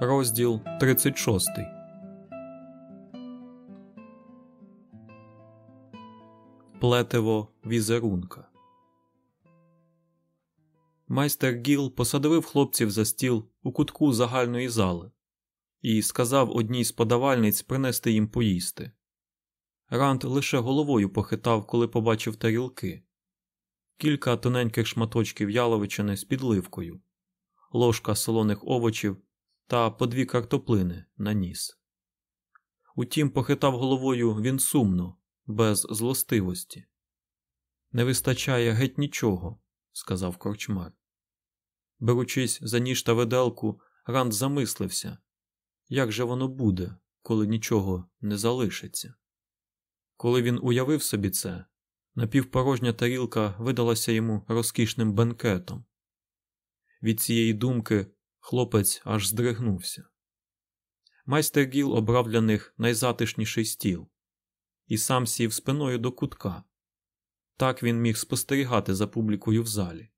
Розділ 36 Плетево візерунка. Майстер Гіл посадовив хлопців за стіл у кутку загальної зали і сказав одній з подавальниць принести їм поїсти. Ранд лише головою похитав, коли побачив тарілки, кілька тоненьких шматочків яловичини з підливкою, ложка солоних овочів та по дві картоплини на ніс. Утім, похитав головою він сумно, без злостивості. Не вистачає геть нічого, сказав корчмар. Беручись за ніж та виделку, Ранд замислився, як же воно буде, коли нічого не залишиться. Коли він уявив собі це, напівпорожня тарілка видалася йому розкішним бенкетом. Від цієї думки хлопець аж здригнувся. Майстер Гіл обрав для них найзатишніший стіл і сам сів спиною до кутка. Так він міг спостерігати за публікою в залі.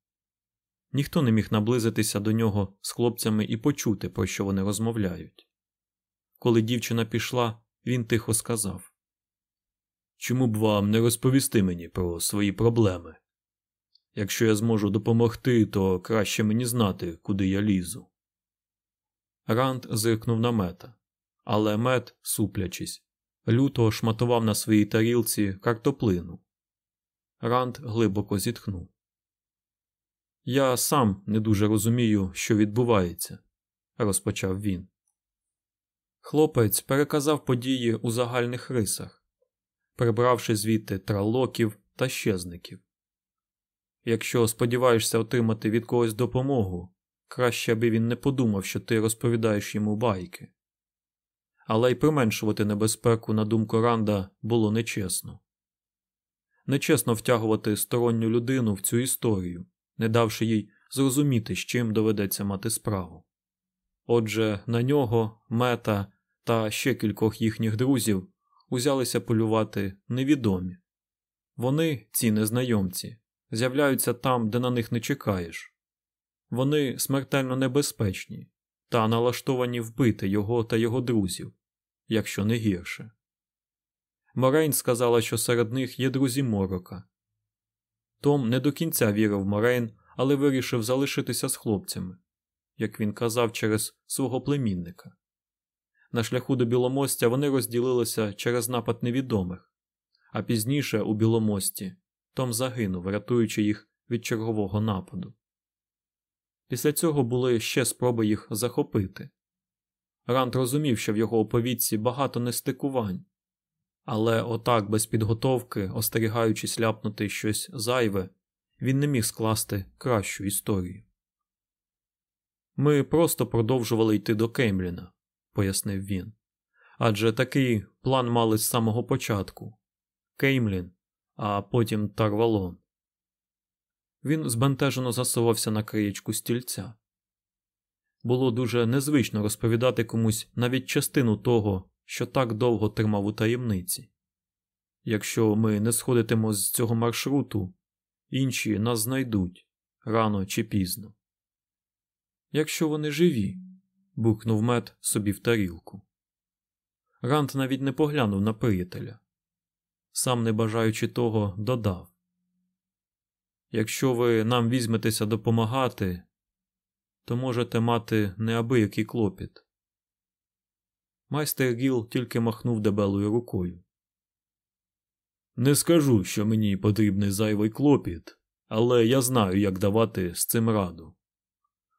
Ніхто не міг наблизитися до нього з хлопцями і почути, про що вони розмовляють. Коли дівчина пішла, він тихо сказав Чому б вам не розповісти мені про свої проблеми? Якщо я зможу допомогти, то краще мені знати, куди я лізу. Ранд зиркнув на мета, але мет, суплячись, люто шматував на своїй тарілці картоплину. Ранд глибоко зітхнув. Я сам не дуже розумію, що відбувається, розпочав він. Хлопець переказав події у загальних рисах, прибравши звідти тралоків та щезників. Якщо сподіваєшся отримати від когось допомогу, краще аби він не подумав, що ти розповідаєш йому байки. Але й применшувати небезпеку на думку Ранда було нечесно. Нечесно втягувати сторонню людину в цю історію, не давши їй зрозуміти, з чим доведеться мати справу. Отже, на нього, мета та ще кількох їхніх друзів узялися полювати невідомі. Вони, ці незнайомці, з'являються там, де на них не чекаєш. Вони смертельно небезпечні та налаштовані вбити його та його друзів, якщо не гірше. Морейн сказала, що серед них є друзі Морока. Том не до кінця вірив Морейн, але вирішив залишитися з хлопцями, як він казав, через свого племінника. На шляху до Біломостя вони розділилися через напад невідомих, а пізніше у Біломості Том загинув, рятуючи їх від чергового нападу. Після цього були ще спроби їх захопити. Рант розумів, що в його оповідці багато нестикувань, але отак, без підготовки, остерігаючись ляпнути щось зайве, він не міг скласти кращу історію. Ми просто продовжували йти до Кемліна, пояснив він. Адже такий план мали з самого початку Кеймлін, а потім Тарвалон. Він збентежено засувався на краєчку стільця. Було дуже незвично розповідати комусь навіть частину того, що так довго тримав у таємниці. Якщо ми не сходитимо з цього маршруту, інші нас знайдуть рано чи пізно. Якщо вони живі, бухнув мед собі в тарілку. Рант навіть не поглянув на приятеля. Сам, не бажаючи того, додав Якщо ви нам візьметеся допомагати, то можете мати неабиякий клопіт. Майстер Гіл тільки махнув дебелою рукою. Не скажу, що мені потрібний зайвий клопіт, але я знаю, як давати з цим раду.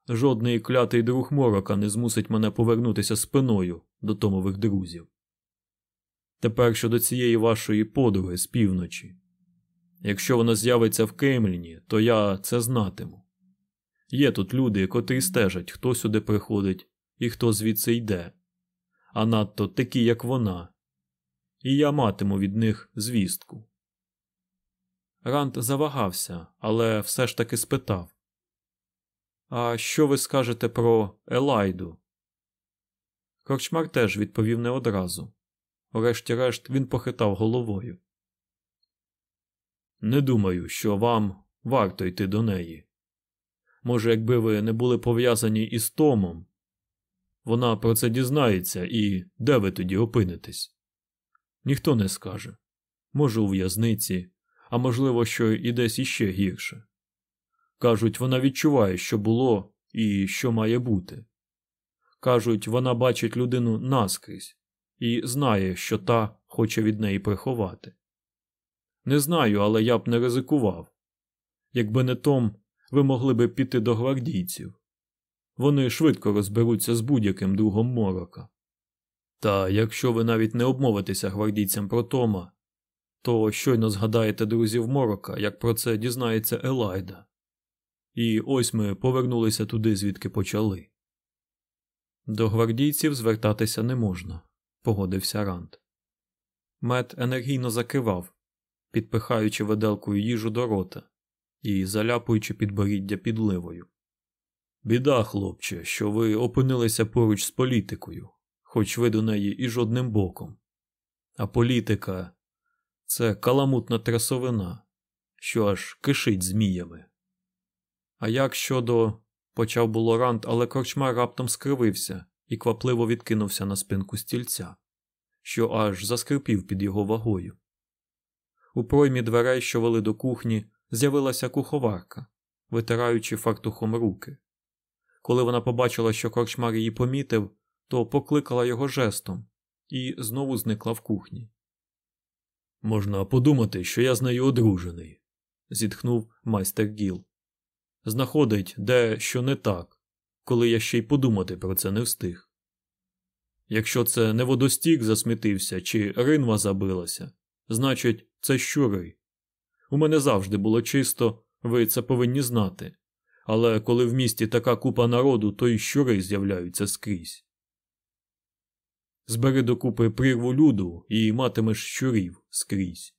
Жодний клятий друг морока не змусить мене повернутися спиною до томових друзів. Тепер щодо цієї вашої подруги з півночі. Якщо вона з'явиться в Кемліні, то я це знатиму. Є тут люди, котрі стежать, хто сюди приходить і хто звідси йде, а надто такі, як вона, і я матиму від них звістку. Рант завагався, але все ж таки спитав А що ви скажете про Елайду? Корчмар теж відповів не одразу. Врешті-решт він похитав головою. Не думаю, що вам варто йти до неї. Може, якби ви не були пов'язані із Томом, вона про це дізнається і де ви тоді опинитесь? Ніхто не скаже. Може, у в'язниці, а можливо, що і десь іще гірше. Кажуть, вона відчуває, що було і що має бути. Кажуть, вона бачить людину наскрізь і знає, що та хоче від неї приховати. Не знаю, але я б не ризикував. Якби не Том, ви могли б піти до гвардійців. Вони швидко розберуться з будь-яким другом морока. Та якщо ви навіть не обмовитеся гвардійцям про Тома, то щойно згадаєте друзів морока, як про це дізнається Елайда. І ось ми повернулися туди, звідки почали. До гвардійців звертатися не можна, погодився Рант. Мед енергійно закивав, підпихаючи виделкою їжу до рота і заляпуючи підборіддя підливою. Біда, хлопче, що ви опинилися поруч з політикою, хоч ви до неї і жодним боком. А політика це каламутна трясовина, що аж кишить зміями. А як щодо. почав було рант, але корчмар раптом скривився і квапливо відкинувся на спинку стільця, що аж заскрипів під його вагою. У проймі дверей, що вели до кухні, з'явилася куховарка, витираючи фартухом руки. Коли вона побачила, що корчмар її помітив, то покликала його жестом і знову зникла в кухні. Можна подумати, що я з нею одружений, зітхнув майстер Гіл. Знаходить де що не так, коли я ще й подумати про це не встиг. Якщо це не водостік засмітився чи ринва забилася, значить, це щури. У мене завжди було чисто, ви це повинні знати. Але коли в місті така купа народу, то й щури з'являються скрізь. Збери докупи прирву люду і матимеш щурів скрізь.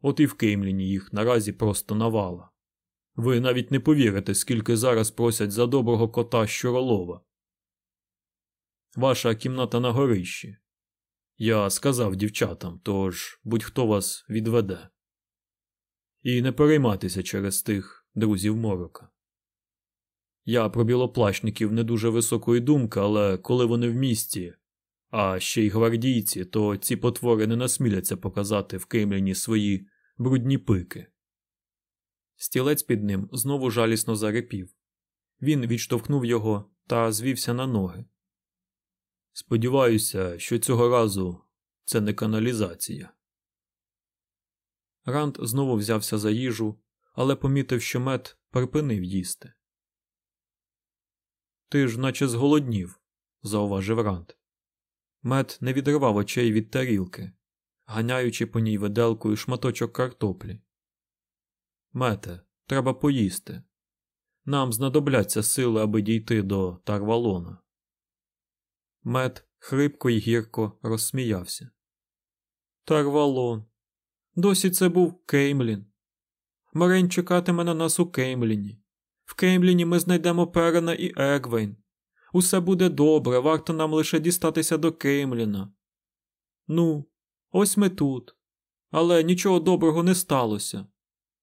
От і в Кеймліні їх наразі просто навала. Ви навіть не повірите, скільки зараз просять за доброго кота щуролова. Ваша кімната на горищі. Я сказав дівчатам, тож будь-хто вас відведе. І не перейматися через тих друзів морока. Я про білоплащників не дуже високої думки, але коли вони в місті, а ще й гвардійці, то ці потвори не насміляться показати в Кремліні свої брудні пики. Стілець під ним знову жалісно зарипів. Він відштовхнув його та звівся на ноги. Сподіваюся, що цього разу це не каналізація. Ранд знову взявся за їжу, але помітив, що мед припинив їсти. Ти ж наче зголоднів, зауважив Ранд. Мет не відривав очей від тарілки, ганяючи по ній виделкою шматочок картоплі. Мете, треба поїсти. Нам знадобляться сили, аби дійти до Тарвалона. Мет хрипко й гірко розсміявся. Тарвалон. Досі це був Кеймлін. Морейн чекатиме на нас у Кеймліні. В Кеймліні ми знайдемо Перрина і Егвейн. Усе буде добре, варто нам лише дістатися до Кеймліна. Ну, ось ми тут. Але нічого доброго не сталося.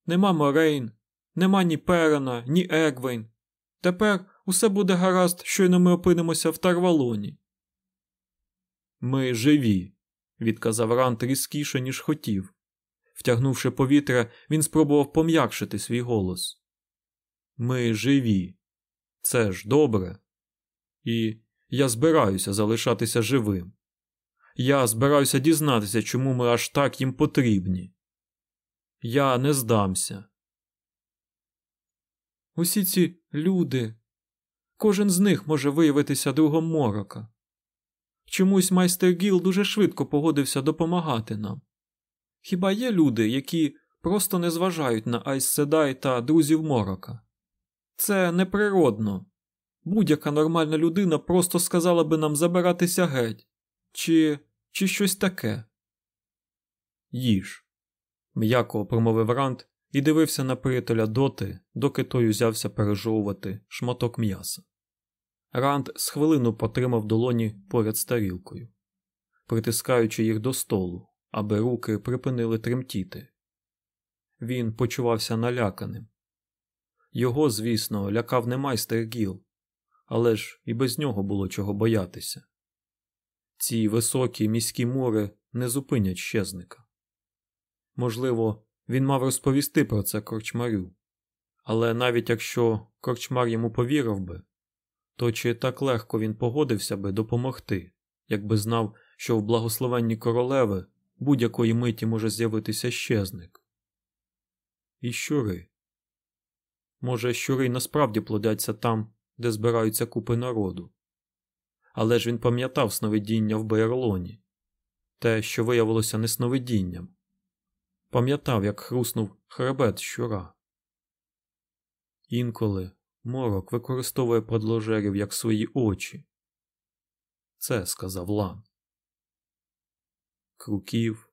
Нема Морейн, нема ні Перена, ні Егвейн. Тепер усе буде гаразд, щойно ми опинимося в Тарвалоні. Ми живі, відказав Рант різкіше, ніж хотів. Втягнувши повітря, він спробував пом'якшити свій голос. Ми живі. Це ж добре. І я збираюся залишатися живим. Я збираюся дізнатися, чому ми аж так їм потрібні. Я не здамся. Усі ці люди, кожен з них може виявитися другом морока. Чомусь майстер Гіл дуже швидко погодився допомагати нам. Хіба є люди, які просто не зважають на Айс Седай та друзів морока? Це неприродно. Будь-яка нормальна людина просто сказала би нам забиратися геть, чи чи щось таке. Їж, м'яко промовив Рант і дивився на приятеля доти, доки той узявся пережовувати шматок м'яса. Ранд з хвилину потримав долоні поряд з тарілкою, притискаючи їх до столу, аби руки припинили тремтіти. Він почувався наляканим. Його, звісно, лякав не майстер Гіл, але ж і без нього було чого боятися. Ці високі міські мури не зупинять щезника. Можливо, він мав розповісти про це корчмарю, але навіть якщо корчмар йому повірив би, то чи так легко він погодився би допомогти, якби знав, що в благословенні королеви будь-якої миті може з'явитися щезник? І щури. Може, щури насправді плодяться там, де збираються купи народу. Але ж він пам'ятав сновидіння в Бейерлоні, те, що виявилося не сновидінням. Пам'ятав, як хруснув хребет щура. Інколи морок використовує подложерів як свої очі. Це сказав Лан. Круків,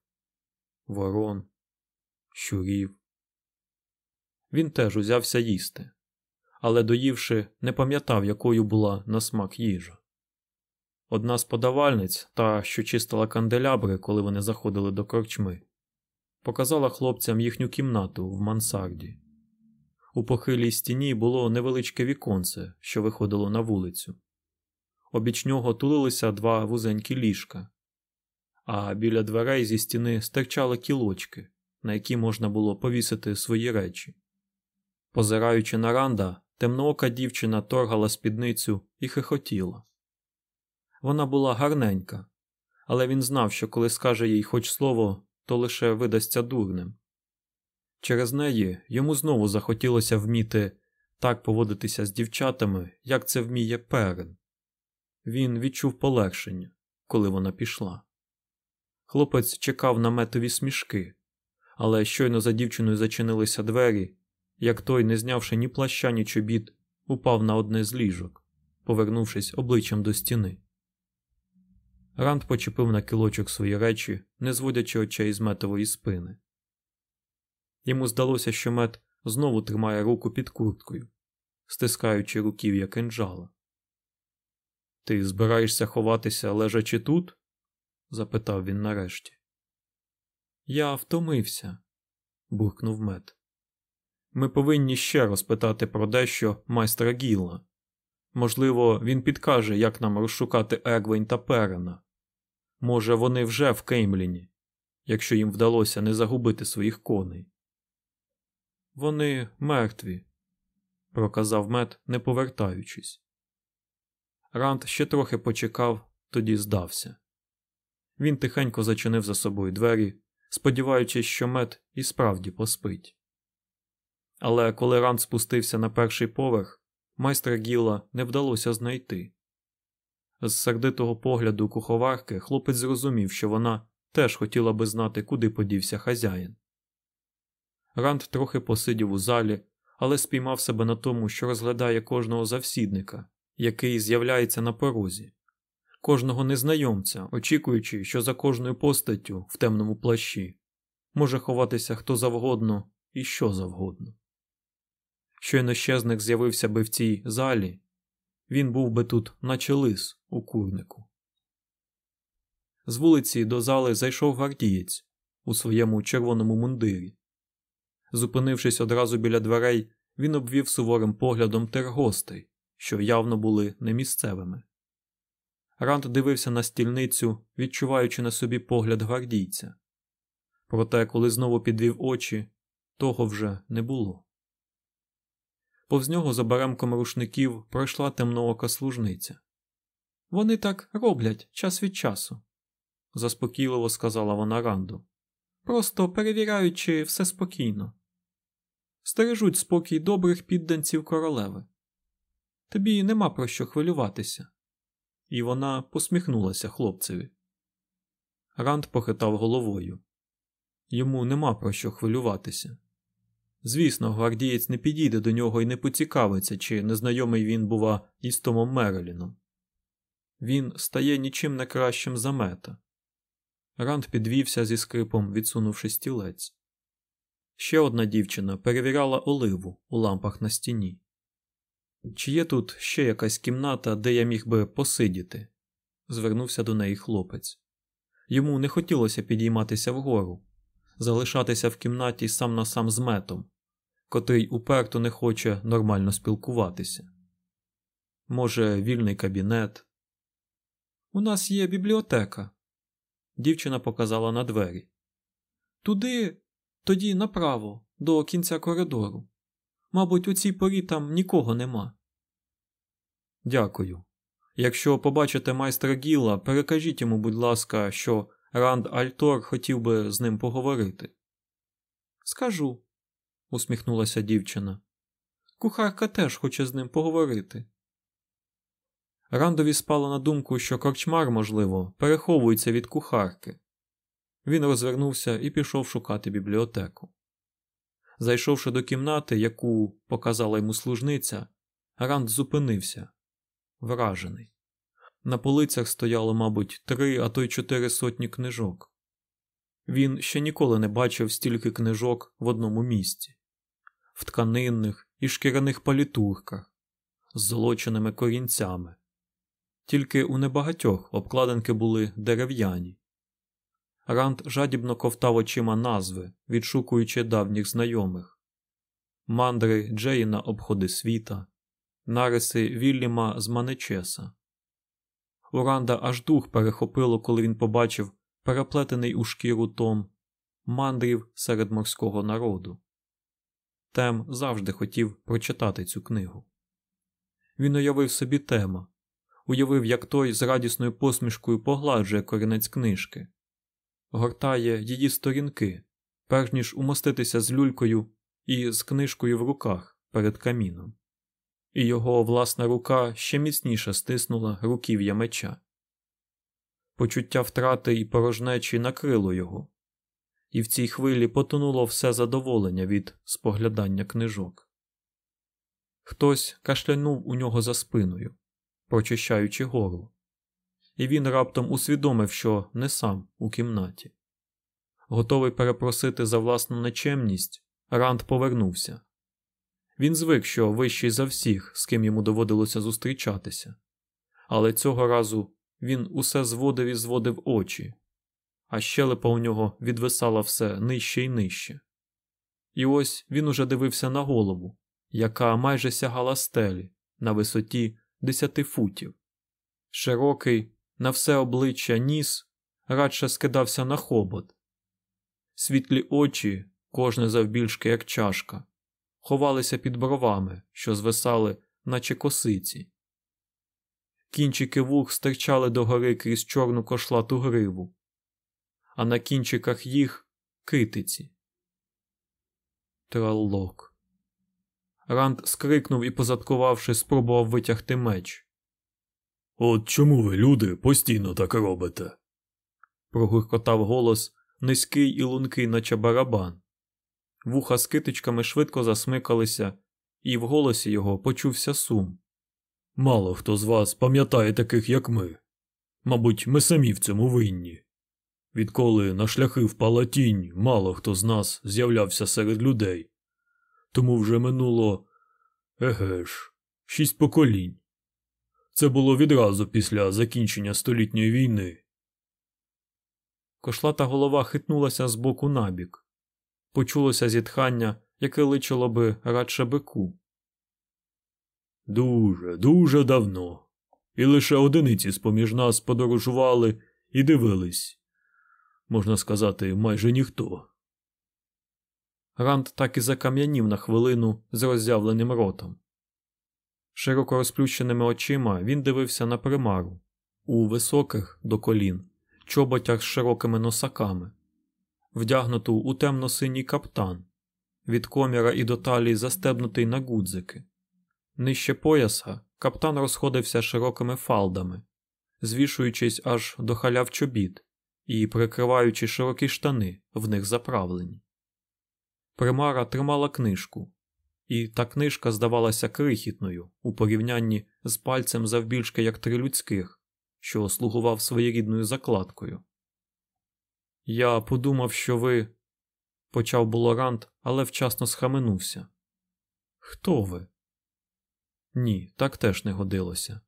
ворон, щурів. Він теж узявся їсти, але доївши, не пам'ятав, якою була на смак їжа. Одна з подавальниць, та, що чистила канделябри, коли вони заходили до корчми, показала хлопцям їхню кімнату в мансарді. У похилій стіні було невеличке віконце, що виходило на вулицю. Обіч нього тулилися два вузенькі ліжка, а біля дверей зі стіни стирчали кілочки, на які можна було повісити свої речі. Позираючи на ранда, темноока дівчина торгала спідницю і хихотіла. Вона була гарненька, але він знав, що коли скаже їй хоч слово, то лише видасться дурним. Через неї йому знову захотілося вміти так поводитися з дівчатами, як це вміє перен. Він відчув полегшення, коли вона пішла. Хлопець чекав на метові смішки, але щойно за дівчиною зачинилися двері, як той, не знявши ні плаща, ні чобіт, упав на одне з ліжок, повернувшись обличчям до стіни. Ранд почепив на кілочок свої речі, не зводячи очей з метової спини. Йому здалося, що мет знову тримає руку під курткою, стискаючи руків'я кинджала. Ти збираєшся ховатися, лежачи тут? запитав він нарешті. Я втомився, буркнув мет. Ми повинні ще розпитати про дещо майстра Гілла. Можливо, він підкаже, як нам розшукати Егвень та Перена. Може, вони вже в Кеймліні, якщо їм вдалося не загубити своїх коней. Вони мертві, проказав мед, не повертаючись. Ранд ще трохи почекав, тоді здався. Він тихенько зачинив за собою двері, сподіваючись, що мед і справді поспить. Але коли Ранд спустився на перший поверх, майстра Гіла не вдалося знайти. З сердитого погляду куховарки хлопець зрозумів, що вона теж хотіла би знати, куди подівся хазяїн. Ранд трохи посидів у залі, але спіймав себе на тому, що розглядає кожного завсідника, який з'являється на порозі, кожного незнайомця, очікуючи, що за кожною постаттю в темному плащі може ховатися хто завгодно і що завгодно. Щойно щезник з'явився би в цій залі, він був би тут, наче лис у курнику. З вулиці до зали зайшов гвардієць у своєму червоному мундирі. Зупинившись одразу біля дверей, він обвів суворим поглядом тергостей, що явно були немісцевими. Ранд дивився на стільницю, відчуваючи на собі погляд гвардійця. Проте, коли знову підвів очі, того вже не було. Повз нього за баремком рушників пройшла темноока служниця. Вони так роблять час від часу, заспокійливо сказала вона Ранду. Просто перевіряючи все спокійно. Стережуть спокій добрих підданців королеви. Тобі нема про що хвилюватися. І вона посміхнулася хлопцеві. Ранд похитав головою. Йому нема про що хвилюватися. Звісно, гвардієць не підійде до нього і не поцікавиться, чи незнайомий він, бува, із Томом Мереліном. Він стає нічим не кращим за мета. Ранд підвівся зі скрипом, відсунувши стілець. Ще одна дівчина перевіряла оливу у лампах на стіні. Чи є тут ще якась кімната, де я міг би посидіти? звернувся до неї хлопець. Йому не хотілося підійматися вгору, залишатися в кімнаті сам на сам з метом, котрий уперто не хоче нормально спілкуватися. може, вільний кабінет. У нас є бібліотека. Дівчина показала на двері. Туди, тоді направо, до кінця коридору. Мабуть, у цій порі там нікого нема. Дякую. Якщо побачите майстра Гіла, перекажіть йому, будь ласка, що Ранд Альтор хотів би з ним поговорити. Скажу, усміхнулася дівчина. Кухарка теж хоче з ним поговорити. Рандові спало на думку, що корчмар, можливо, переховується від кухарки. Він розвернувся і пішов шукати бібліотеку. Зайшовши до кімнати, яку показала йому служниця, Ранд зупинився, вражений. На полицях стояло, мабуть, три, а то й чотири сотні книжок. Він ще ніколи не бачив стільки книжок в одному місці в тканинних і шкіряних палітурках, з золоченими корінцями. Тільки у небагатьох обкладинки були дерев'яні. Ранд жадібно ковтав очима назви, відшукуючи давніх знайомих мандри Джейна обходи світа, нариси Вільяма з Манечеса. У Ранда аж дух перехопило, коли він побачив переплетений у шкіру том мандрів серед морського народу. Тем завжди хотів прочитати цю книгу. Він уявив собі тема, уявив, як той з радісною посмішкою погладжує корінець книжки, гортає її сторінки, перш ніж умоститися з люлькою і з книжкою в руках перед каміном, і його власна рука ще міцніше стиснула руків'я меча. Почуття втрати і порожнечі накрило його, і в цій хвилі потонуло все задоволення від споглядання книжок. Хтось кашлянув у нього за спиною, прочищаючи горло, і він раптом усвідомив, що не сам у кімнаті. Готовий перепросити за власну нечемність, Ранд повернувся. Він звик, що вищий за всіх, з ким йому доводилося зустрічатися, але цього разу він усе зводив і зводив очі, а щелепа у нього відвисала все нижче і нижче. І ось він уже дивився на голову, яка майже сягала стелі на висоті десяти футів. Широкий, на все обличчя ніс радше скидався на хобот. Світлі очі, кожне завбільшки, як чашка, ховалися під бровами, що звисали, наче косиці. Кінчики вух стирчали догори крізь чорну кошлату гриву, а на кінчиках їх китиці. Траллок. Ранд скрикнув і, позадкувавши, спробував витягти меч. От чому ви, люди, постійно так робите? прогуркотав голос низький і лункий, наче барабан. Вуха з китичками швидко засмикалися, і в голосі його почувся сум. Мало хто з вас пам'ятає таких, як ми. Мабуть, ми самі в цьому винні. Відколи на шляхи впала тінь, мало хто з нас з'являвся серед людей. Тому вже минуло еге ж, шість поколінь. Це було відразу після закінчення столітньої війни. Кошлата голова хитнулася з боку набік. Почулося зітхання, яке личило би радше бику. Дуже, дуже давно. І лише одиниці з поміж нас подорожували і дивились. Можна сказати, майже ніхто. Ранд так і закам'янів на хвилину з роззявленим ротом. Широко розплющеними очима він дивився на примару у високих до колін, чоботях з широкими носаками, вдягнуту у темно-синій каптан, від коміра і до талії застебнутий на гудзики. Нижче пояса каптан розходився широкими фалдами, звішуючись аж до халяв чобіт і прикриваючи широкі штани в них заправлені. Примара тримала книжку, і та книжка здавалася крихітною у порівнянні з пальцем завбільшки як три людських, що слугував своєрідною закладкою. Я подумав, що ви. почав було Рант, але вчасно схаменувся. Хто ви? Ні, так теж не годилося.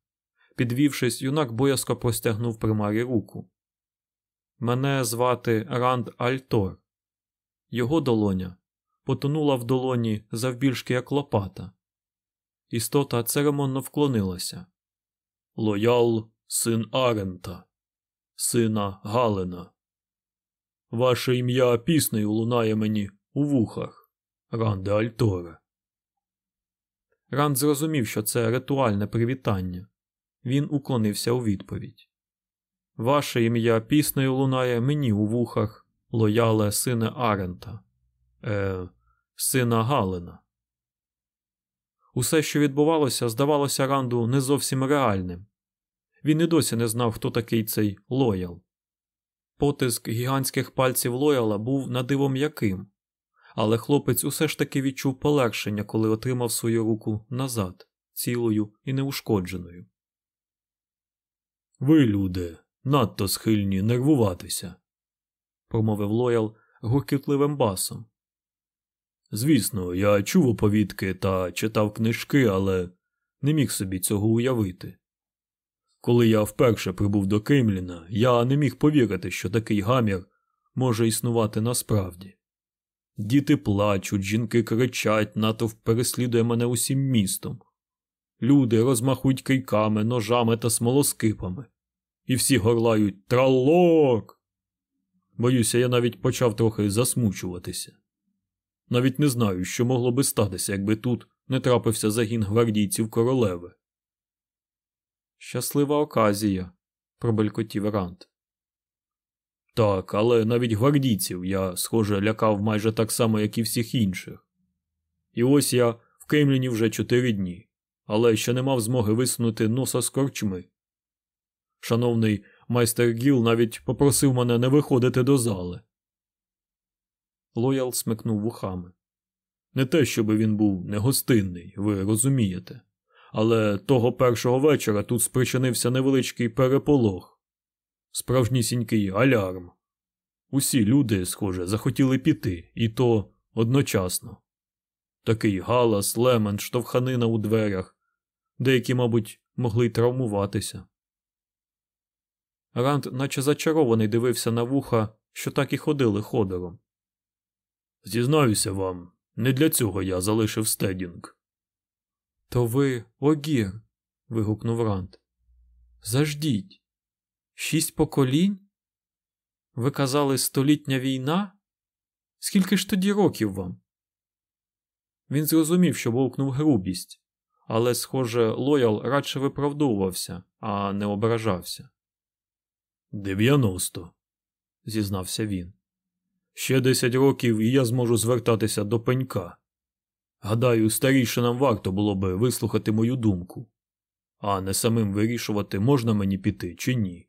Підвівшись, юнак боязко простягнув примарі руку. Мене звати Ранд Альтор. Його долоня потонула в долоні завбільшки як лопата. Істота церемонно вклонилася, Лоял, син Арента, сина Галина. Ваше ім'я піснею лунає мені у вухах, Ранде Альторе. Ранд зрозумів, що це ритуальне привітання. Він уклонився у відповідь. Ваше ім'я піснею лунає мені у вухах, лояле сине Арента, е, сина Галина. Усе, що відбувалося, здавалося Ранду не зовсім реальним. Він і досі не знав, хто такий цей лоял. Потиск гігантських пальців лояла був надиво м'яким, але хлопець усе ж таки відчув полегшення, коли отримав свою руку назад, цілою і неушкодженою. Ви, люди, надто схильні нервуватися, промовив лоял гуркітливим басом. Звісно, я чув оповідки та читав книжки, але не міг собі цього уявити. Коли я вперше прибув до Кеймліна, я не міг повірити, що такий гамір може існувати насправді. Діти плачуть, жінки кричать, натовп переслідує мене усім містом. Люди розмахують кийками, ножами та смолоскипами, і всі горлають тралок. Боюся, я навіть почав трохи засмучуватися. Навіть не знаю, що могло би статися, якби тут не трапився загін гвардійців королеви. Щаслива оказія, пробелькотів Рант. Так, але навіть гвардійців я, схоже, лякав майже так само, як і всіх інших. І ось я в Кемліні вже чотири дні, але ще не мав змоги висунути носа з корчми. Шановний майстер Гіл навіть попросив мене не виходити до зали. Лоял смикнув вухами. Не те, щоб він був негостинний, ви розумієте. Але того першого вечора тут спричинився невеличкий переполох, справжнісінький алярм. Усі люди, схоже, захотіли піти, і то одночасно. Такий галас, лемент, штовханина у дверях, деякі, мабуть, могли й травмуватися. Ранд, наче зачарований, дивився на вуха, що так і ходили ходором. Зізнаюся вам, не для цього я залишив стедінг. То ви огір. вигукнув Ранд. Заждіть. Шість поколінь? Ви казали столітня війна? Скільки ж тоді років вам? Він зрозумів, що вовкнув грубість, але, схоже, лоял радше виправдовувався, а не ображався. Дев'яносто, зізнався він. Ще десять років і я зможу звертатися до пенька. Гадаю, старішинам варто було би вислухати мою думку, а не самим вирішувати, можна мені піти чи ні.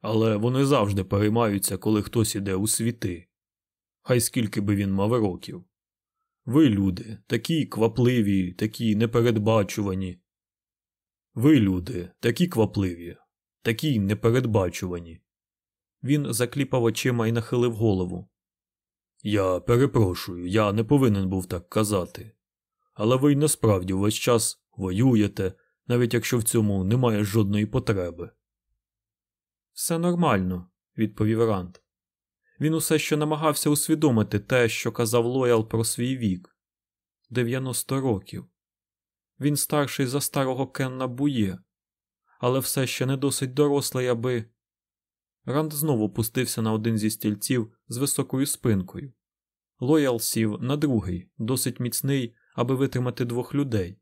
Але вони завжди переймаються, коли хтось іде у світи. Хай скільки би він мав років. Ви, люди, такі квапливі, такі непередбачувані. Ви, люди, такі квапливі, такі непередбачувані. Він закліпав очима і нахилив голову. Я перепрошую, я не повинен був так казати. Але ви й насправді увесь час воюєте, навіть якщо в цьому немає жодної потреби. Все нормально, відповів Рант. Він усе ще намагався усвідомити те, що казав Лоял про свій вік 90 років. Він старший за старого Кенна Бує, але все ще не досить дорослий, аби. Ранд знову пустився на один зі стільців з високою спинкою. Лоял сів на другий, досить міцний, аби витримати двох людей.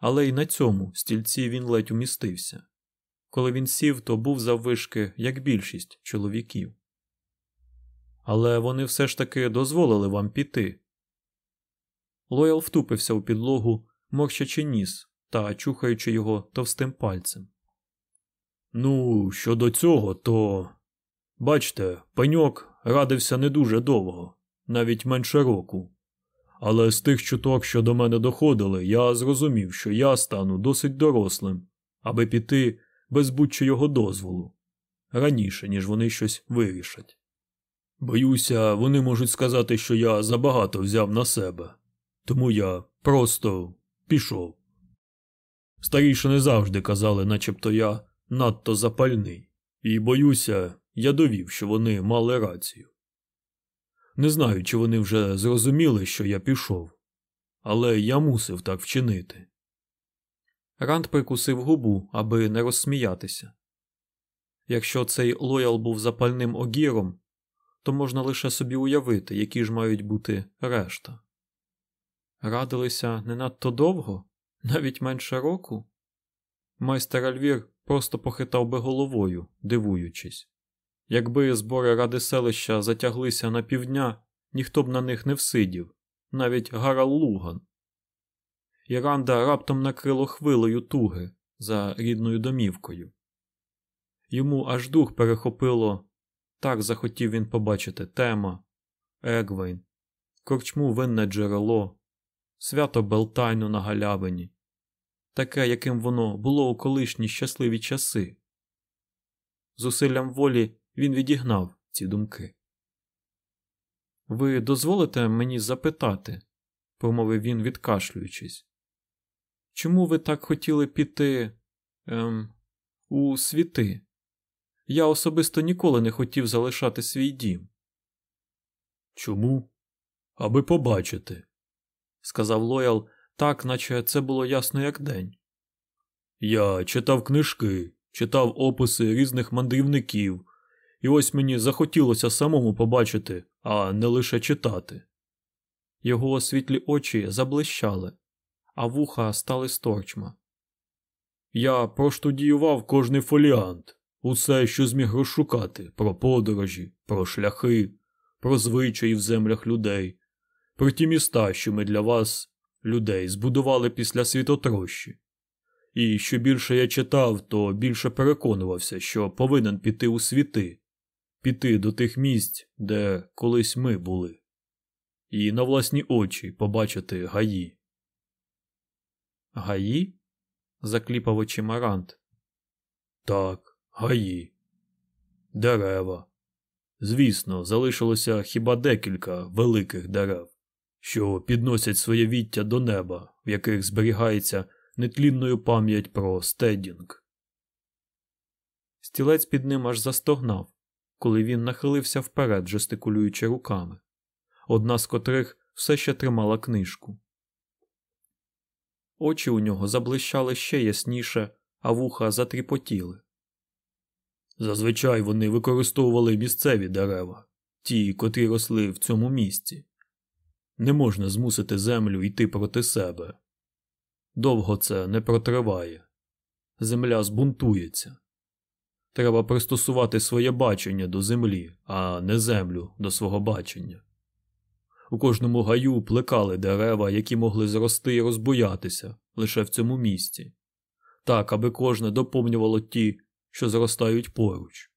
Але й на цьому стільці він ледь умістився. Коли він сів, то був заввишки, як більшість чоловіків. Але вони все ж таки дозволили вам піти. Лоял втупився у підлогу, морщачи ніс та чухаючи його товстим пальцем. Ну, щодо цього, то. Бачте, пеньок радився не дуже довго, навіть менше року. Але з тих чуток, що до мене доходили, я зрозумів, що я стану досить дорослим, аби піти без будь-чого дозволу раніше, ніж вони щось вирішать. Боюся, вони можуть сказати, що я забагато взяв на себе, тому я просто пішов. Старіше не завжди казали, начебто я надто запальний, і боюся, я довів, що вони мали рацію. Не знаю, чи вони вже зрозуміли, що я пішов, але я мусив так вчинити. Ранд прикусив губу, аби не розсміятися. Якщо цей лоял був запальним огіром, то можна лише собі уявити, які ж мають бути решта. Радилися не надто довго, навіть менше року. Майстер Альвір просто похитав би головою, дивуючись. Якби збори ради селища затяглися на півдня, ніхто б на них не всидів, навіть Гарал Луган. Іранда раптом накрило хвилею туги за рідною домівкою. Йому аж дух перехопило, так захотів він побачити тема, Егвейн, корчму винне джерело, свято Белтайну на галявині, таке, яким воно було у колишні щасливі часи. Зусиллям волі він відігнав ці думки. Ви дозволите мені запитати, промовив він, відкашлюючись, чому ви так хотіли піти ем, у світи? Я особисто ніколи не хотів залишати свій дім. Чому? Аби побачити, сказав Лоял, так, наче це було ясно як день. Я читав книжки, читав описи різних мандрівників, і ось мені захотілося самому побачити, а не лише читати. Його світлі очі заблищали, а вуха стали сторчма. Я проштудіював кожний фоліант, усе, що зміг розшукати про подорожі, про шляхи, про звичаї в землях людей, про ті міста, що ми для вас, людей, збудували після світотрощі. І що більше я читав, то більше переконувався, що повинен піти у світи, піти до тих місць, де колись ми були, і на власні очі побачити гаї. Гаї? закліпав очима Рант. Так, гаї, дерева. Звісно, залишилося хіба декілька великих дерев, що підносять своє віття до неба, в яких зберігається нетлінною пам'ять про стедінг. Стілець під ним аж застогнав, коли він нахилився вперед, жестикулюючи руками, одна з котрих все ще тримала книжку. Очі у нього заблищали ще ясніше, а вуха затріпотіли. Зазвичай вони використовували місцеві дерева, ті, котрі росли в цьому місці. Не можна змусити землю йти проти себе. Довго це не протриває. Земля збунтується. Треба пристосувати своє бачення до землі, а не землю до свого бачення. У кожному гаю плекали дерева, які могли зрости і розбоятися лише в цьому місці, так, аби кожне доповнювало ті, що зростають поруч.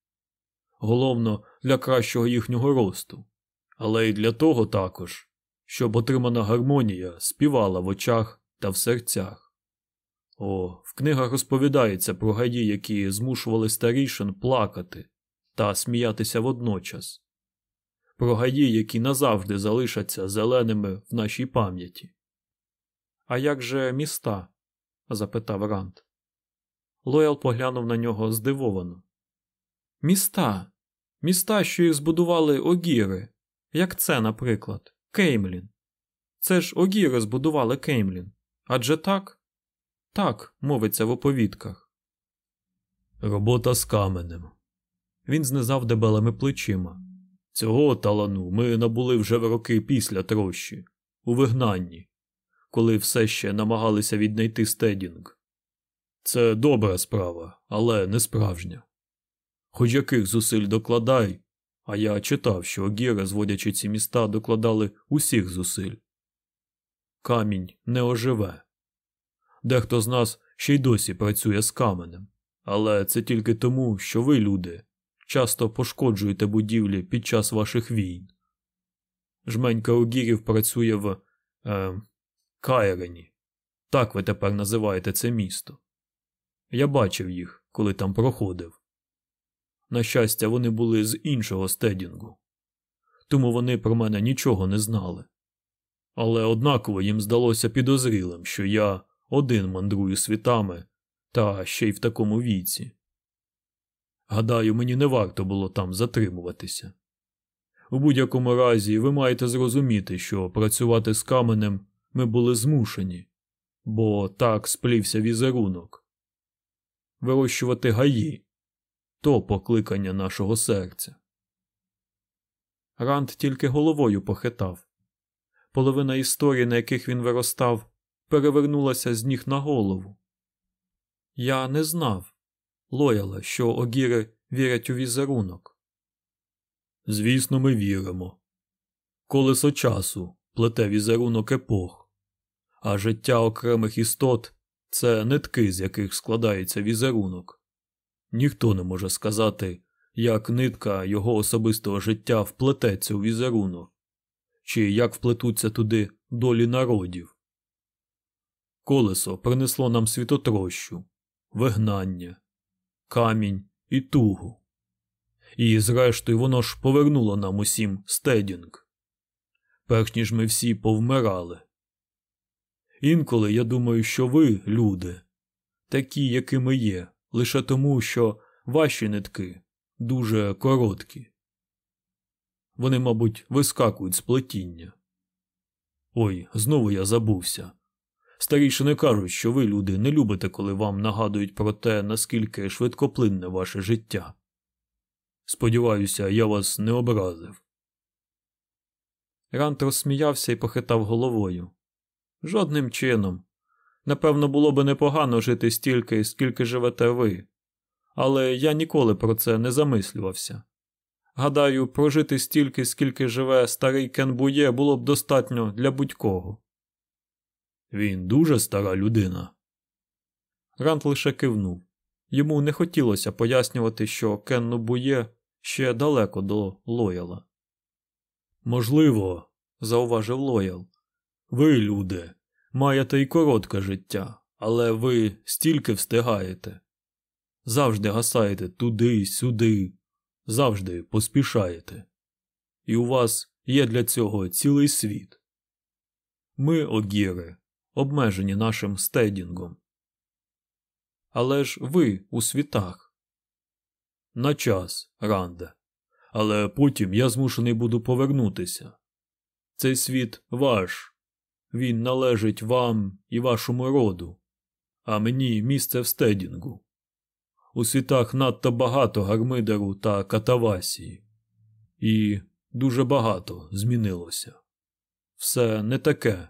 Головно для кращого їхнього росту, але й для того також, щоб отримана гармонія співала в очах та в серцях. О, в книгах розповідається про гаї, які змушували старішин плакати та сміятися водночас, про гаї, які назавжди залишаться зеленими в нашій пам'яті. А як же міста? запитав Ранд. Лоял поглянув на нього здивовано. Міста. Міста, що їх збудували огіри, як це, наприклад, Кеймлін. Це ж огіри збудували Кеймлін. Адже так? Так, мовиться в оповідках. Робота з каменем. Він знизав дебелими плечима. Цього талану ми набули вже в роки після трощі, у вигнанні, коли все ще намагалися віднайти стедінг. Це добра справа, але не справжня. Хоч яких зусиль докладай, а я читав, що огіри, зводячи ці міста, докладали усіх зусиль. Камінь не оживе. Дехто з нас ще й досі працює з каменем, але це тільки тому, що ви, люди, часто пошкоджуєте будівлі під час ваших війн. Жменька огірів працює в е, Кайрені. Так ви тепер називаєте це місто. Я бачив їх, коли там проходив. На щастя, вони були з іншого стедінгу, тому вони про мене нічого не знали. Але однаково їм здалося підозрілим, що я один мандрую світами та ще й в такому віці. Гадаю, мені не варто було там затримуватися. У будь-якому разі ви маєте зрозуміти, що працювати з каменем ми були змушені, бо так сплівся візерунок. Вирощувати гаї то покликання нашого серця. Ранд тільки головою похитав. Половина історії, на яких він виростав, перевернулася з ніг на голову. Я не знав, лояла, що огіри вірять у візерунок. Звісно, ми віримо. Колесо часу плете візерунок епох, а життя окремих істот це нитки, з яких складається візерунок. Ніхто не може сказати, як нитка його особистого життя вплететься у візерунок, чи як вплетуться туди долі народів. Колесо принесло нам світотрощу, вигнання, камінь і тугу. І, зрештою, воно ж повернуло нам усім стедінг, перш ніж ми всі повмирали. Інколи я думаю, що ви, люди, такі, якими є, лише тому, що ваші нитки дуже короткі. Вони, мабуть, вискакують з плетіння. Ой, знову я забувся. Старішини кажуть, що ви, люди, не любите, коли вам нагадують про те, наскільки швидкоплинне ваше життя. Сподіваюся, я вас не образив. Рант розсміявся і похитав головою. Жодним чином. Напевно, було би непогано жити стільки, скільки живете ви. Але я ніколи про це не замислювався. Гадаю, прожити стільки, скільки живе старий Кенбує, було б достатньо для будь-кого. Він дуже стара людина. Рант лише кивнув. Йому не хотілося пояснювати, що Кенну Бує ще далеко до Лояла. Можливо, зауважив Лоял. Ви, люди, маєте й коротке життя, але ви стільки встигаєте. Завжди гасаєте туди, сюди, завжди поспішаєте. І у вас є для цього цілий світ. Ми, огіри, обмежені нашим стедінгом. Але ж ви у світах. На час, Ранде. Але потім я змушений буду повернутися. Цей світ ваш. Він належить вам і вашому роду, а мені місце в стедінгу. У світах надто багато гармидеру та катавасії, і дуже багато змінилося. Все не таке,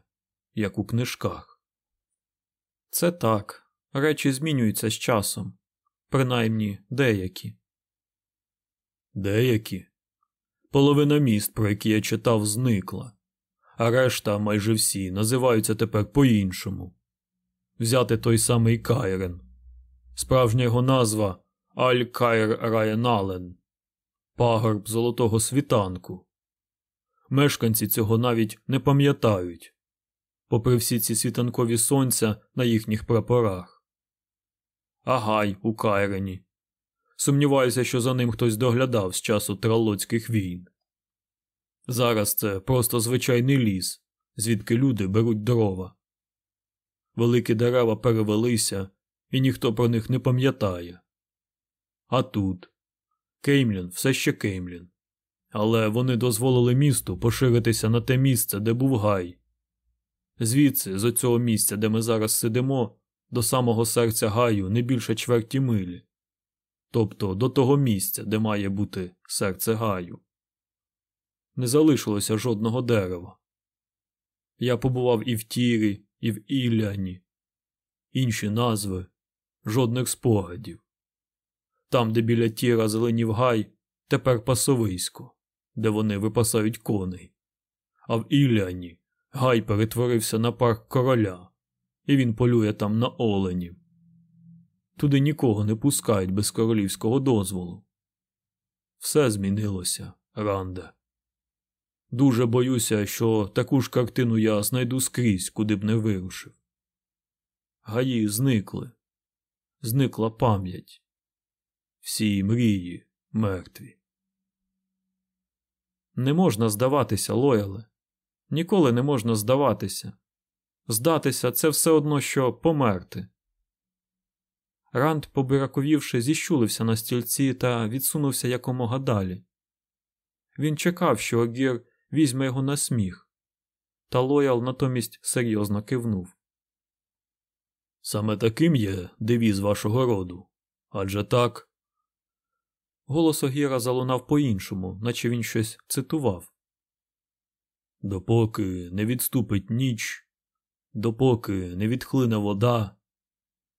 як у книжках. Це так. Речі змінюються з часом, принаймні деякі. Деякі. Половина міст, про які я читав, зникла, а решта, майже всі, називаються тепер по-іншому. Взяти той самий Кайрен. Справжня його назва Аль-Кайр Райанален, пагорб золотого світанку. Мешканці цього навіть не пам'ятають, попри всі ці світанкові сонця на їхніх прапорах. Агай у Кайрені. Сумніваюся, що за ним хтось доглядав з часу тралоцьких війн. Зараз це просто звичайний ліс, звідки люди беруть дрова. Великі дерева перевелися, і ніхто про них не пам'ятає. А тут Кеймлін все ще Кеймлін. Але вони дозволили місту поширитися на те місце, де був гай. Звідси, з оцього місця, де ми зараз сидимо, до самого серця гаю не більше чверті милі, тобто до того місця, де має бути серце гаю. Не залишилося жодного дерева. Я побував і в Тірі, і в Ілляні, інші назви, жодних спогадів. Там, де біля Тіра зеленів гай, тепер пасовисько, де вони випасають коней. А в Ілляні гай перетворився на парк короля, і він полює там на оленів. Туди нікого не пускають без королівського дозволу. Все змінилося, Ранде. Дуже боюся, що таку ж картину я знайду скрізь, куди б не вирушив. Гаї зникли, зникла пам'ять. Всі мрії мертві. Не можна здаватися, Лояле. Ніколи не можна здаватися. Здатися це все одно, що померти. Ранд, побираковівши, зіщулився на стільці та відсунувся якомога далі. Він чекав, що Огір візьме його на сміх, та Лоял натомість серйозно кивнув. Саме таким є девіз вашого роду. Адже так. Голос Огіра залунав по-іншому, наче він щось цитував. Допоки не відступить ніч, допоки не відхлине вода,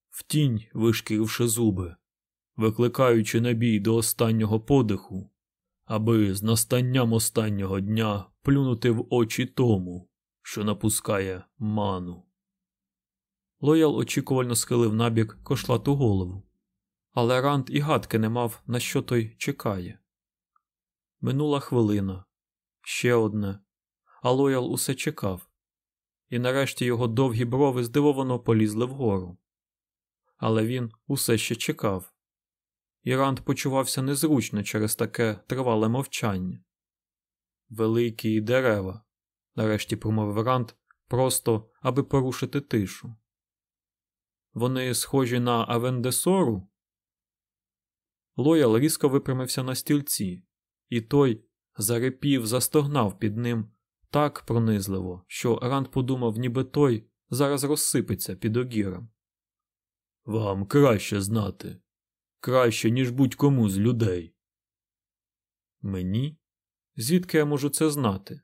в тінь вишкіривши зуби, викликаючи набій до останнього подиху, аби з настанням останнього дня плюнути в очі тому, що напускає ману. Лоял очікувально схилив набік кошлату голову, але Ранд і гадки не мав, на що той чекає. Минула хвилина, ще одне, а Лоял усе чекав, і нарешті його довгі брови здивовано полізли вгору. Але він усе ще чекав, і Ранд почувався незручно через таке тривале мовчання. Великі дерева, нарешті промовив Ранд, просто аби порушити тишу. Вони схожі на Авендесору? Лоял різко випрямився на стільці, і той зарипів, застогнав під ним так пронизливо, що Ранд подумав, ніби той зараз розсипеться під огіром. Вам краще знати, краще, ніж будь-кому з людей. Мені? Звідки я можу це знати?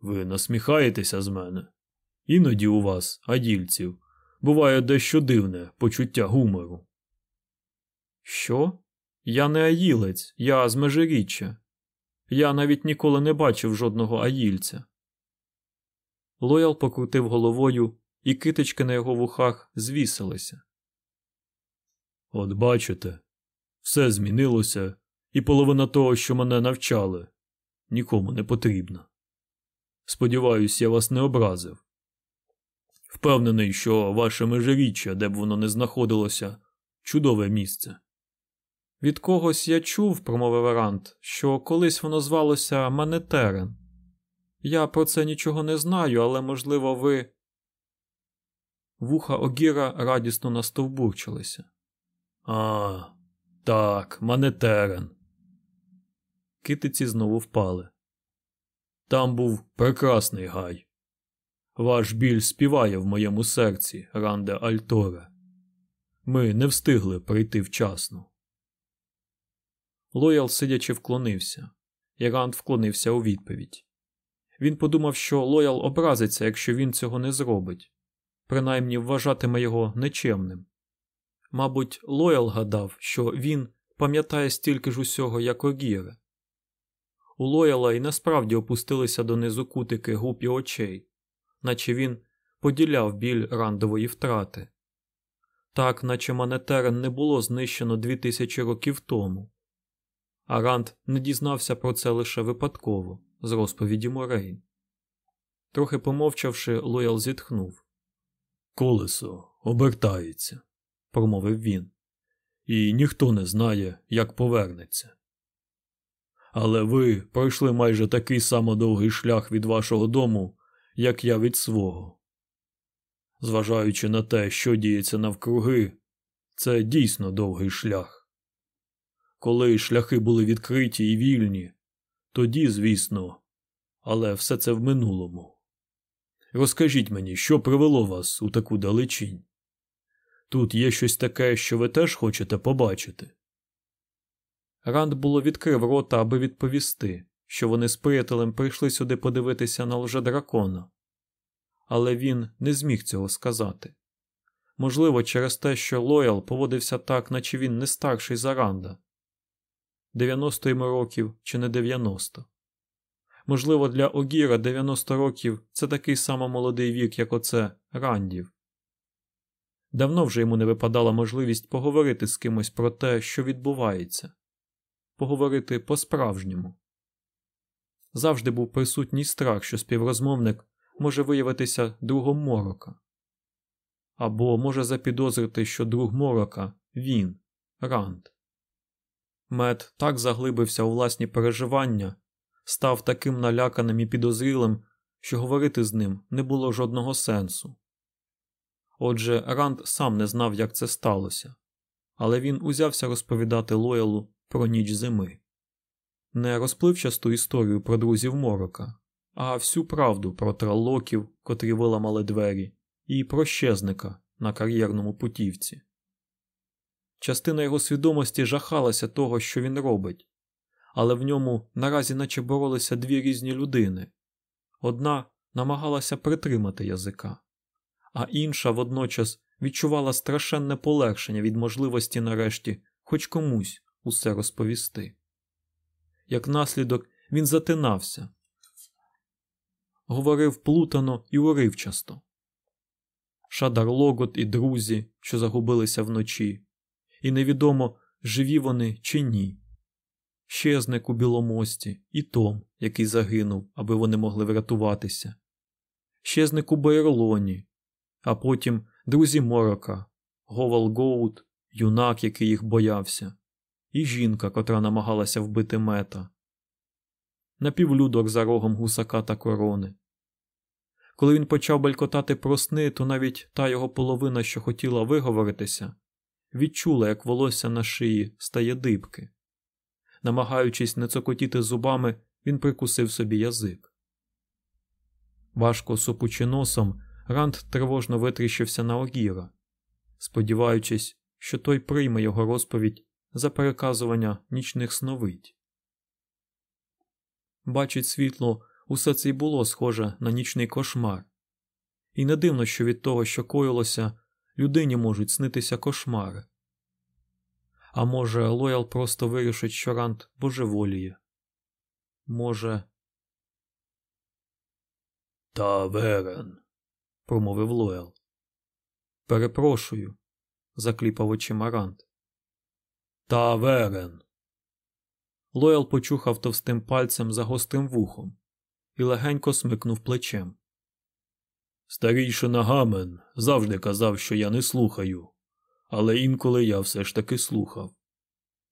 Ви насміхаєтеся з мене. Іноді у вас, адільців, буває дещо дивне почуття гумору. Що? Я не аїлець, я з межиріччя. Я навіть ніколи не бачив жодного аїльця. Лоял покрутив головою, і китички на його вухах звісилися. От бачите, все змінилося, і половина того, що мене навчали, нікому не потрібна. Сподіваюсь, я вас не образив. Впевнений, що ваше межиріччя, де б воно не знаходилося, чудове місце. Від когось я чув, промовив Рант, що колись воно звалося Манетерен. Я про це нічого не знаю, але, можливо, ви. Вуха Огіра радісно настовбурчилися. А, так, Манетерен. Китиці знову впали. Там був прекрасний гай. Ваш біль співає в моєму серці, Ранде Альторе. Ми не встигли прийти вчасно. Лоял сидячи вклонився, і Ранд вклонився у відповідь. Він подумав, що Лоял образиться, якщо він цього не зробить, принаймні вважатиме його нечемним. Мабуть, Лоял гадав, що він пам'ятає стільки ж усього, як огіри. У Лояла і насправді опустилися донизу кутики губ і очей, наче він поділяв біль рандової втрати. Так, наче Манетерен не було знищено дві тисячі років тому. А Ранд не дізнався про це лише випадково, з розповіді Морейн. Трохи помовчавши, Лоял зітхнув. Колесо обертається, промовив він, і ніхто не знає, як повернеться. Але ви пройшли майже такий само довгий шлях від вашого дому, як я від свого. Зважаючи на те, що діється навкруги, це дійсно довгий шлях. Коли шляхи були відкриті і вільні, тоді, звісно, але все це в минулому. Розкажіть мені, що привело вас у таку далечінь? Тут є щось таке, що ви теж хочете побачити. Ранд було відкрив рота, аби відповісти, що вони з приятелем прийшли сюди подивитися на лжедракона. Але він не зміг цього сказати. Можливо, через те, що Лоял поводився так, наче він не старший за Ранда. 90 йому років чи не 90. Можливо, для Огіра 90 років це такий само молодий вік, як оце Рандів. Давно вже йому не випадала можливість поговорити з кимось про те, що відбувається, поговорити по-справжньому. Завжди був присутній страх, що співрозмовник може виявитися другом морока. Або може запідозрити, що друг морока він, Ранд. Мед так заглибився у власні переживання, став таким наляканим і підозрілим, що говорити з ним не було жодного сенсу. Отже, Ранд сам не знав, як це сталося, але він узявся розповідати Лоялу про ніч зими. Не розпливчасту історію про друзів морока, а всю правду про тралоків, котрі виламали двері, і прощезника на кар'єрному путівці. Частина його свідомості жахалася того, що він робить, але в ньому наразі наче боролися дві різні людини одна намагалася притримати язика, а інша водночас відчувала страшенне полегшення від можливості нарешті хоч комусь усе розповісти. Як наслідок, він затинався, говорив плутано і уривчасто. Шадар Логот і друзі, що загубилися вночі, і невідомо, живі вони чи ні. Щезник у Біломості і Том, який загинув, аби вони могли врятуватися, щезник у Байерлоні, а потім друзі Морока, Говал Гоут, юнак, який їх боявся, і жінка, котра намагалася вбити мета, напівлюдок за рогом гусака та корони. Коли він почав белькотати про сни, то навіть та його половина, що хотіла виговоритися, відчула, як волосся на шиї стає дибки. Намагаючись не цокотіти зубами, він прикусив собі язик. Важко сопучи носом, Ранд тривожно витріщився на Огіра, сподіваючись, що той прийме його розповідь за переказування нічних сновидь. Бачить світло, усе це й було схоже на нічний кошмар, і не дивно, що від того, що коїлося, людині можуть снитися кошмари. А може, Лоял просто вирішить, що Рант божеволіє. Може. Таверен, промовив Лоял. Перепрошую, закліпав очима Ранд. Таверен. Лоял почухав товстим пальцем за гострим вухом і легенько смикнув плечем. Старійшина Гамен завжди казав, що я не слухаю, але інколи я все ж таки слухав.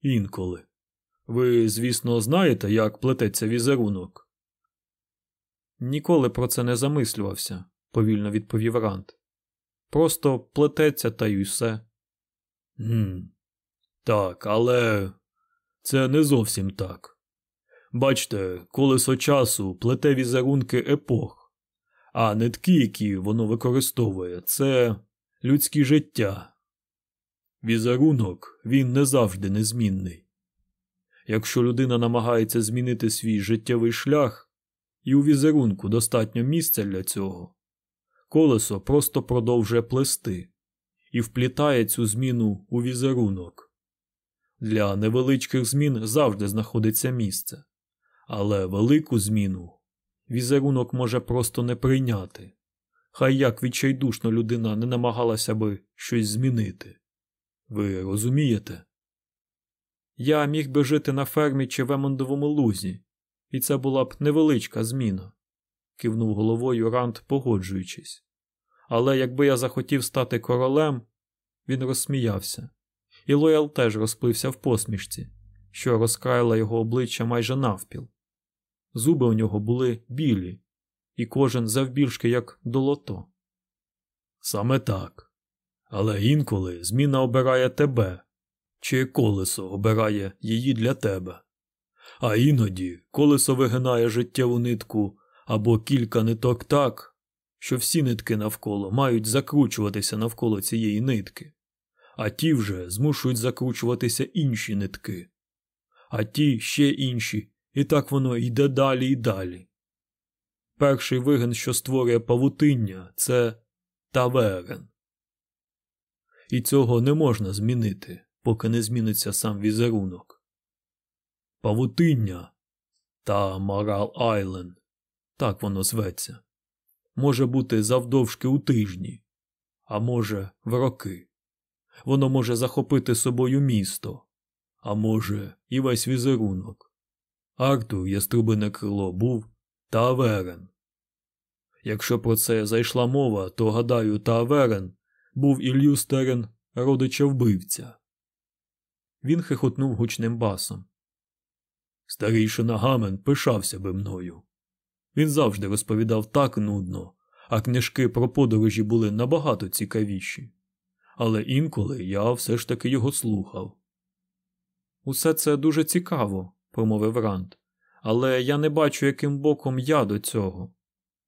Інколи. Ви, звісно, знаєте, як плететься візерунок? Ніколи про це не замислювався, повільно відповів Рант. Просто плететься та й усе. Гм. Так, але це не зовсім так. Бачте, колесо часу плете візерунки епох, а нитки, які воно використовує, це людське життя. Візерунок він не завжди незмінний. Якщо людина намагається змінити свій життєвий шлях, і у візерунку достатньо місця для цього, колесо просто продовжує плести і вплітає цю зміну у візерунок. Для невеличких змін завжди знаходиться місце, але велику зміну візерунок може просто не прийняти. Хай як відчайдушно людина не намагалася би щось змінити. Ви розумієте? Я міг би жити на фермі чи в Емондовому лузі, і це була б невеличка зміна, кивнув головою Рант, погоджуючись. Але якби я захотів стати королем, він розсміявся, і Лоял теж розплився в посмішці, що розкраїла його обличчя майже навпіл. Зуби у нього були білі, і кожен завбільшки як долото. Саме так. Але інколи зміна обирає тебе, чи колесо обирає її для тебе. А іноді колесо вигинає життєву нитку або кілька ниток так, що всі нитки навколо мають закручуватися навколо цієї нитки, а ті вже змушують закручуватися інші нитки, а ті ще інші, і так воно йде далі і далі. Перший вигин, що створює павутиння, це таверен. І цього не можна змінити, поки не зміниться сам візерунок. Павутиння та Морал Айленд, так воно зветься, може бути завдовжки у тижні, а може, в роки. Воно може захопити собою місто, а може, і весь візерунок. Артур Яструбине крило був Таверен. Якщо про це зайшла мова, то гадаю, Таверен був Ілью родича вбивця. Він хихотнув гучним басом. Старійшина Гамен пишався би мною. Він завжди розповідав так нудно, а книжки про подорожі були набагато цікавіші. Але інколи я все ж таки його слухав. Усе це дуже цікаво, промовив Ранд, але я не бачу, яким боком я до цього.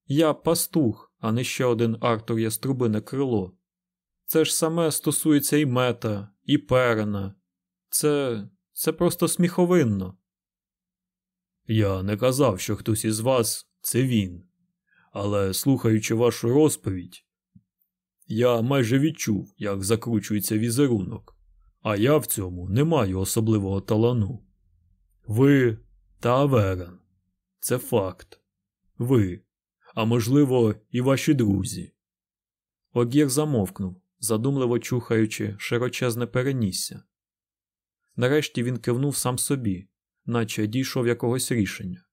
Я пастух, а не ще один Артур Яструбине крило. Це ж саме стосується і мета, і перена. Це. це просто сміховинно. Я не казав, що хтось із вас це він. Але слухаючи вашу розповідь, я майже відчув, як закручується візерунок, а я в цьому не маю особливого талану. Ви та Аверан. Це факт. Ви, а можливо, і ваші друзі. Огір замовкнув, задумливо чухаючи широчезне перенісся. Нарешті він кивнув сам собі, наче дійшов якогось рішення.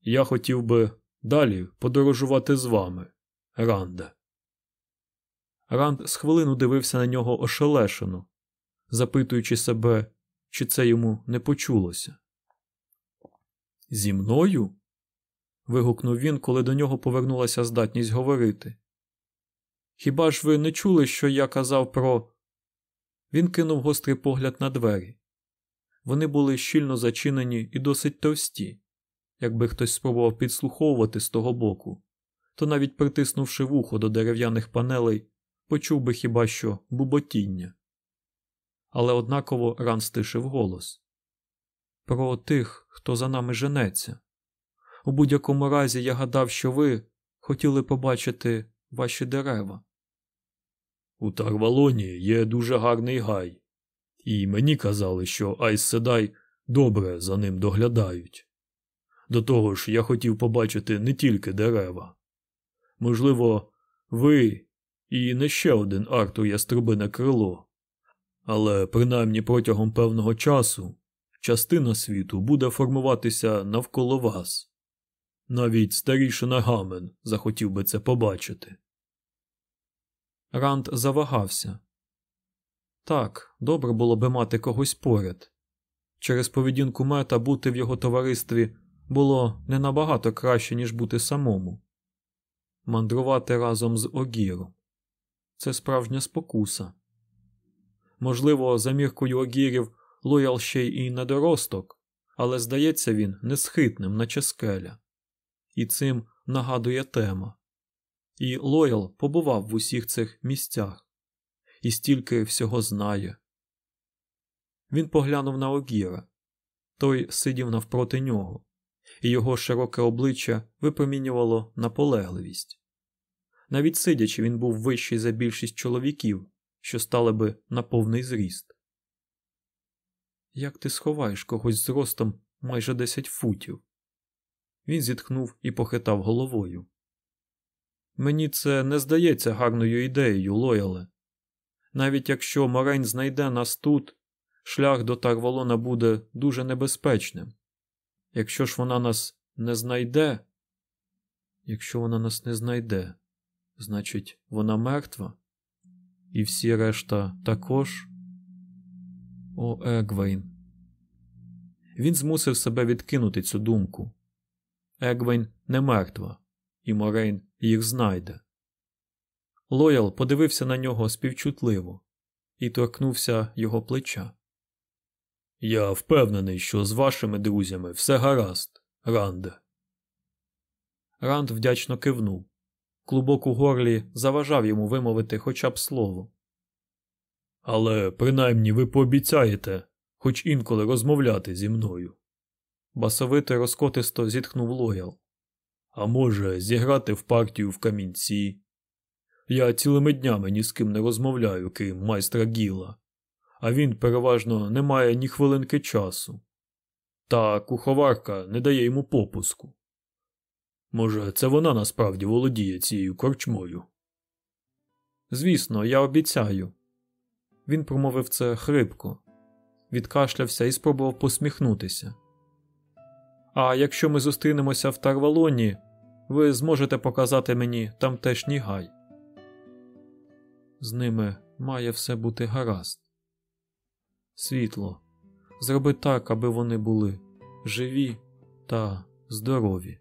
Я хотів би далі подорожувати з вами, Ранде. Ранд з хвилину дивився на нього ошелешено, запитуючи себе, чи це йому не почулося. Зі мною? вигукнув він, коли до нього повернулася здатність говорити. Хіба ж ви не чули, що я казав про. Він кинув гострий погляд на двері. Вони були щільно зачинені і досить товсті. Якби хтось спробував підслуховувати з того боку, то навіть притиснувши вухо до дерев'яних панелей, почув би хіба що буботіння. Але однаково Ран стишив голос про тих, хто за нами женеться. У будь-якому разі я гадав, що ви хотіли побачити ваші дерева. У Тарвалоні є дуже гарний гай, і мені казали, що Айс Седай добре за ним доглядають. До того ж, я хотів побачити не тільки дерева. Можливо, ви і не ще один Артур Яструбине крило, але принаймні протягом певного часу частина світу буде формуватися навколо вас. Навіть старішина Гамен захотів би це побачити. Ранд завагався. Так, добре було би мати когось поряд. Через поведінку мета бути в його товаристві було не набагато краще, ніж бути самому. Мандрувати разом з Огіром це справжня спокуса. Можливо, за міркою Огірів Лоял ще й недоросток, але здається він несхитним, наче скеля. І цим нагадує тема. І Лоял побував в усіх цих місцях і стільки всього знає. Він поглянув на Огіра. Той сидів навпроти нього, і його широке обличчя випромінювало наполегливість. Навіть сидячи, він був вищий за більшість чоловіків, що стали би на повний зріст. Як ти сховаєш когось з ростом майже десять футів? Він зітхнув і похитав головою. Мені це не здається гарною ідеєю, Лояле. Навіть якщо Морень знайде нас тут, шлях до Тарвалона буде дуже небезпечним. Якщо ж вона нас не знайде, якщо вона нас не знайде, значить, вона мертва, і всі решта також. О, Егвейн. Він змусив себе відкинути цю думку. Егвейн не мертва, і Морейн їх знайде. Лоял подивився на нього співчутливо і торкнувся його плеча. Я впевнений, що з вашими друзями все гаразд, Ранде. Ранд вдячно кивнув. Клубок у горлі заважав йому вимовити хоча б слово. Але принаймні ви пообіцяєте хоч інколи розмовляти зі мною. Басовито розкотисто зітхнув Лоял. А може, зіграти в партію в камінці. Я цілими днями ні з ким не розмовляю, крім майстра Гіла, а він переважно не має ні хвилинки часу. Та куховарка не дає йому попуску. Може, це вона насправді володіє цією корчмою? Звісно, я обіцяю. Він промовив це хрипко, відкашлявся і спробував посміхнутися. А якщо ми зустрінемося в Тарвалоні, ви зможете показати мені тамтешній гай. З ними має все бути гаразд. Світло, зроби так, аби вони були живі та здорові.